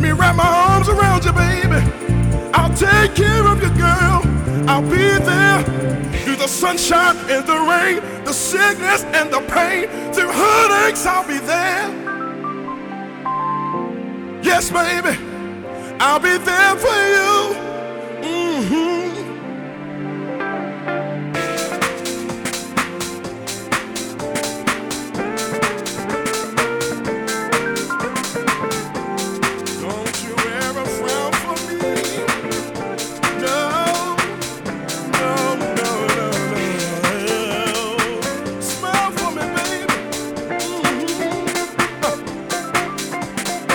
my arms around you, baby. I'll take care of you, girl. I'll be there through the sunshine and the rain, the sickness and the pain, through heartaches, I'll be there. Yes, baby, I'll be there for you.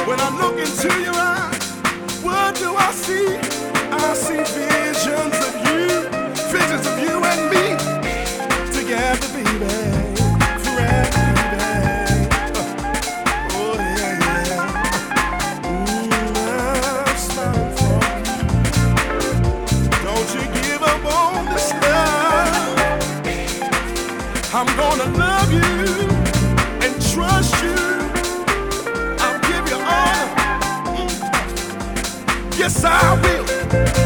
When I look into your eyes, what do I see? I see visions Yes, I will.